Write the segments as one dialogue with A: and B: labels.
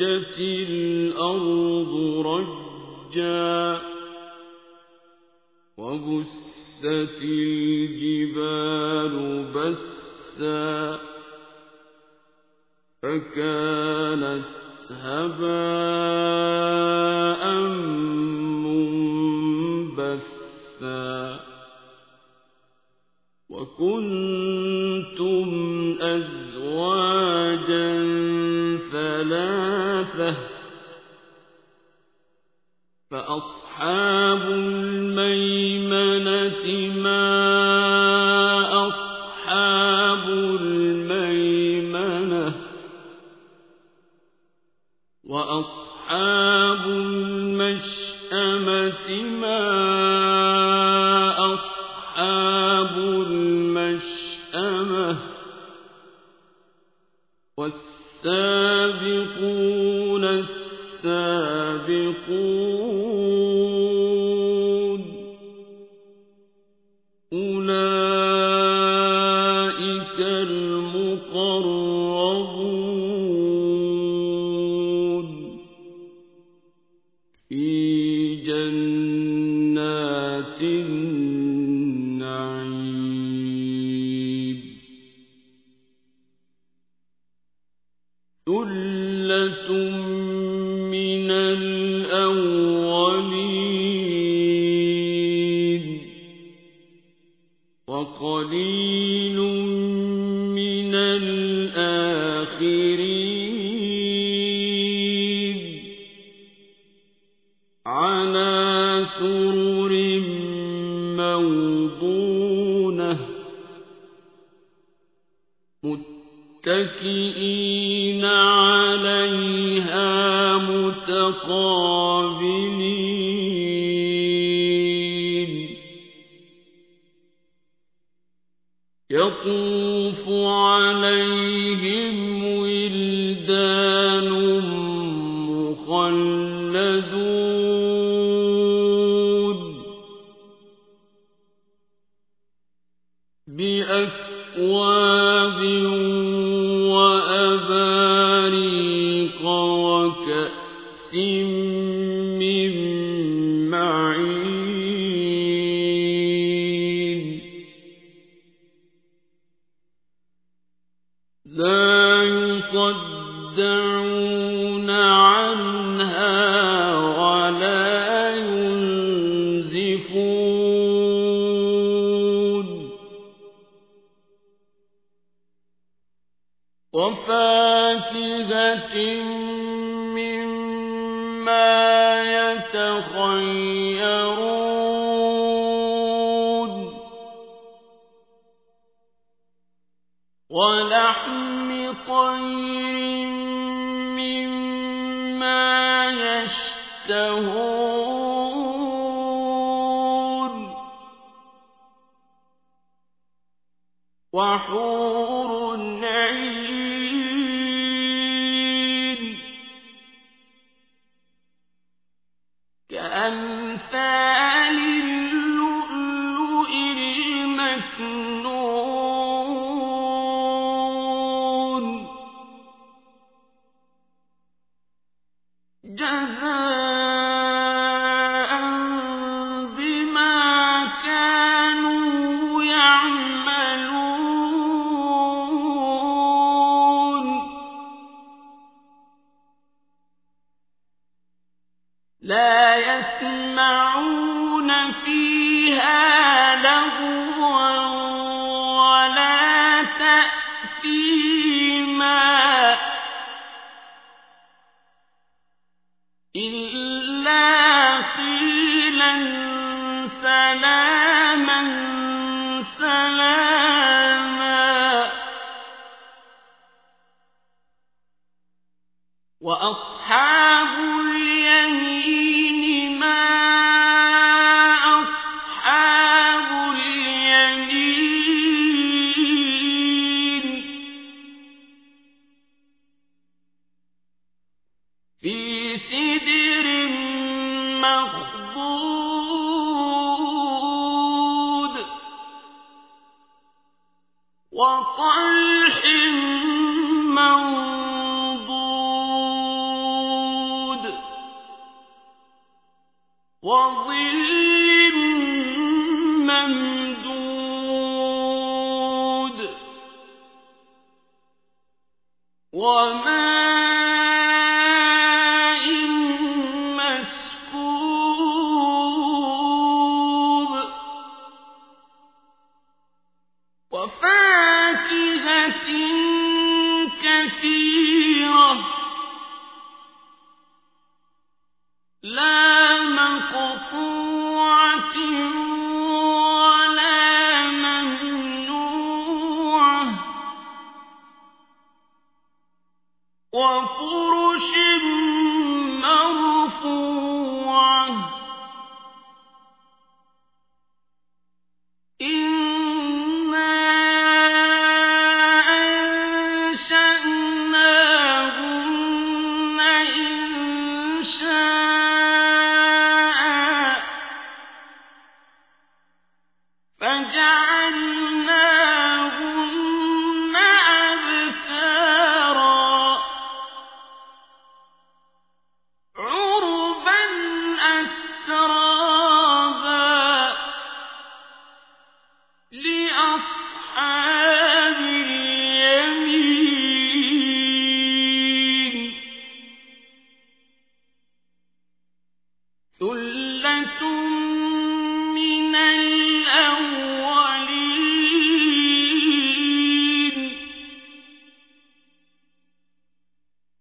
A: رجت الأرض رجا وبست الجبال بسا فكانت هباء منبثا وكنتم أزواجا ثلاثة فأصحاب الميمنة ما أصحاب الميمنة؟ وأصحاب المشأمة ما أصحاب المشأمة؟ والسابقون السابقون. أولئك المقربون. في جنات النعيم. ثلة الأولين وقليل من الآخرين على سرر موضونة متكئين عليها متقابلين يطوف عليهم ولحم طير مما يشتهون وحور عين في في سدر مخضود منضود وظل ممدود ومن وفاكهة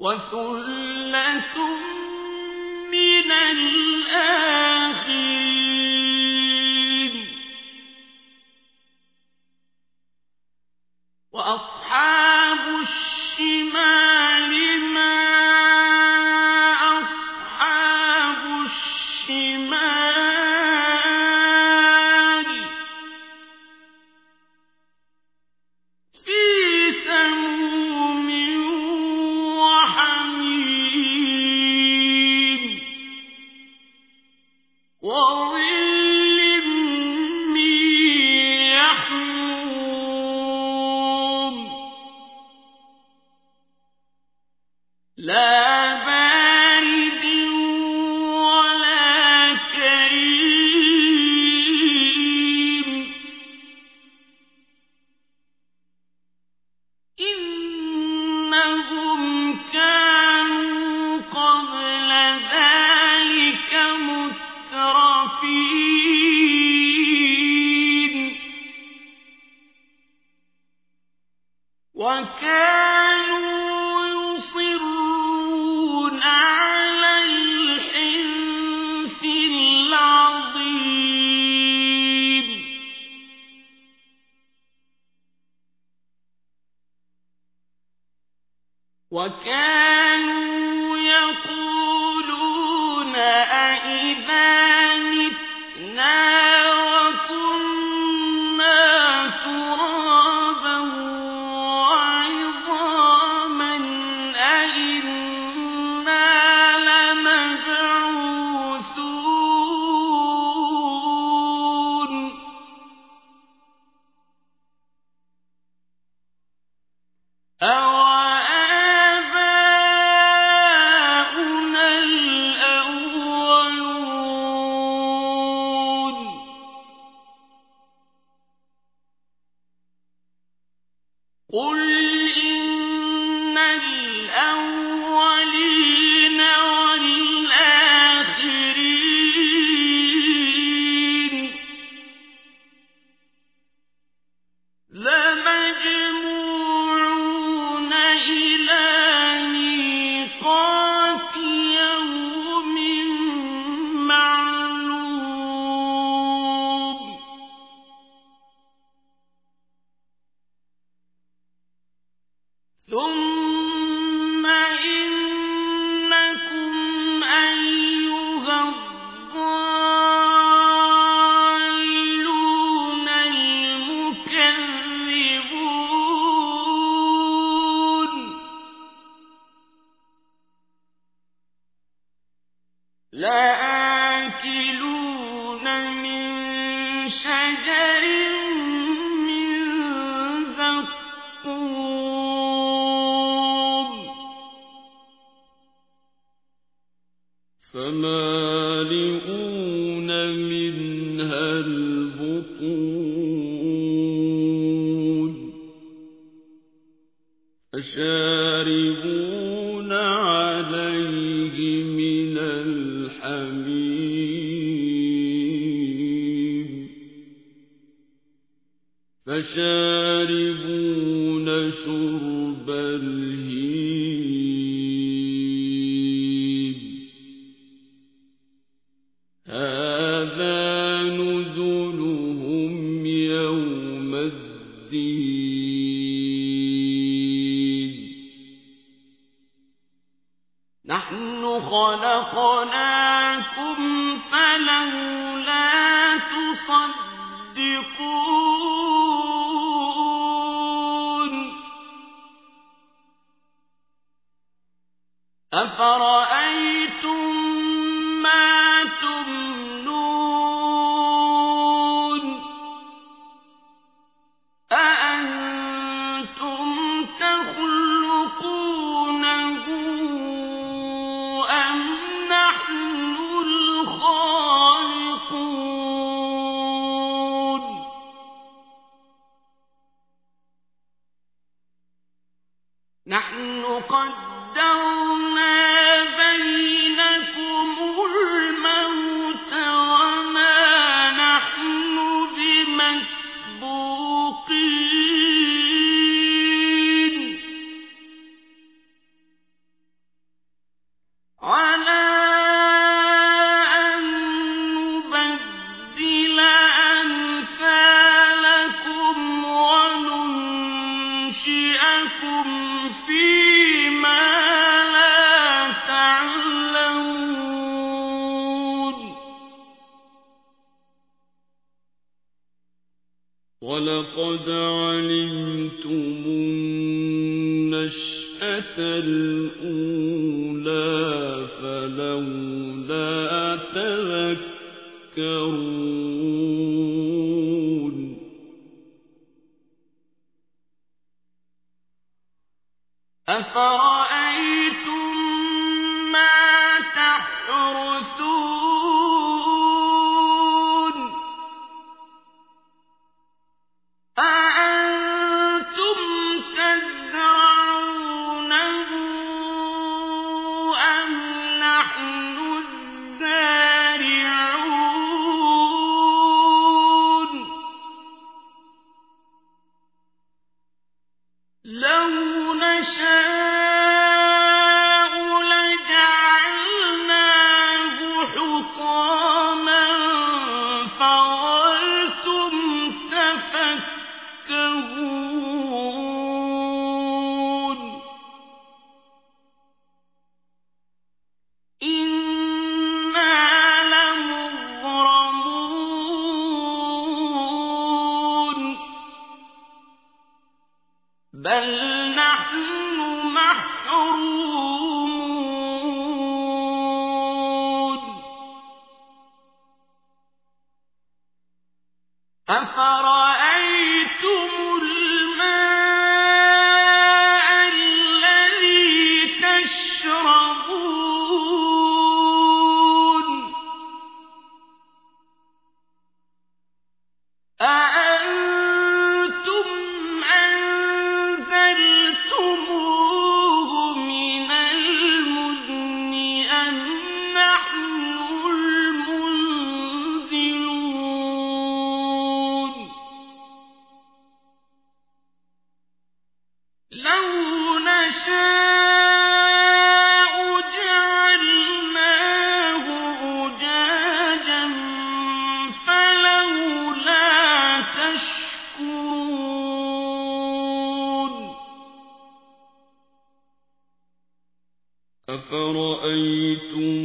A: وثلة من
B: الأولين glory فشاربون عليه من الحميم. فشاربون
A: أفرأيتم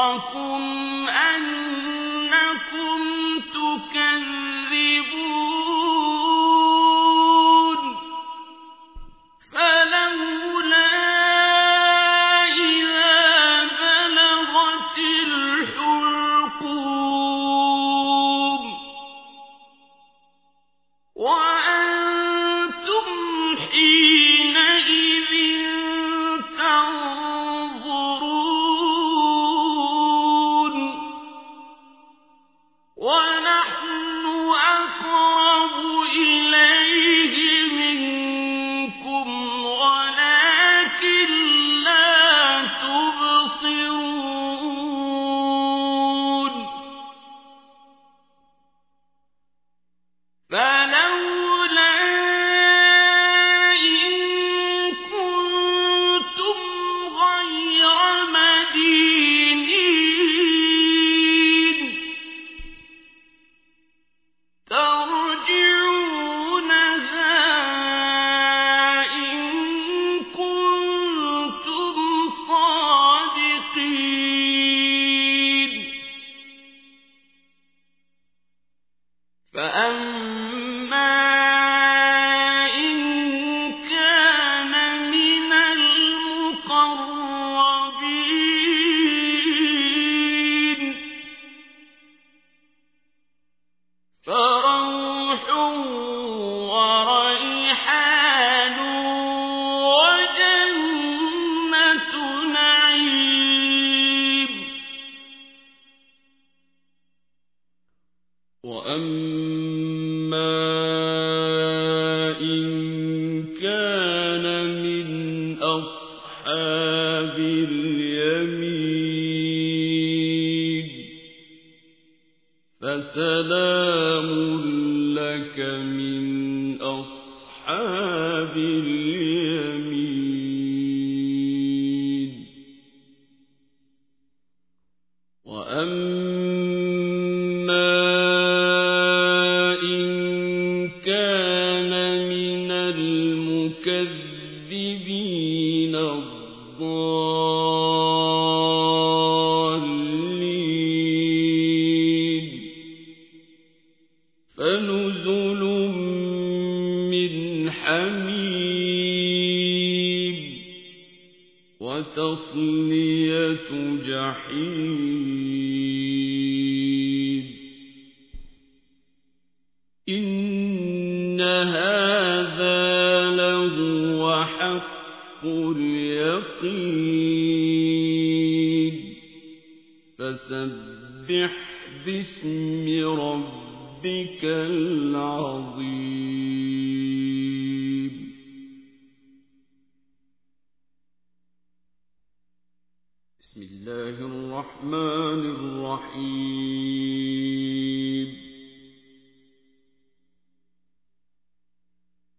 A: رزقكم من
B: أصحاب اليمين وتصلية جحيم إن هذا لهو حق اليقين. فسبح باسم ربك العظيم. الرحمن الرحيم.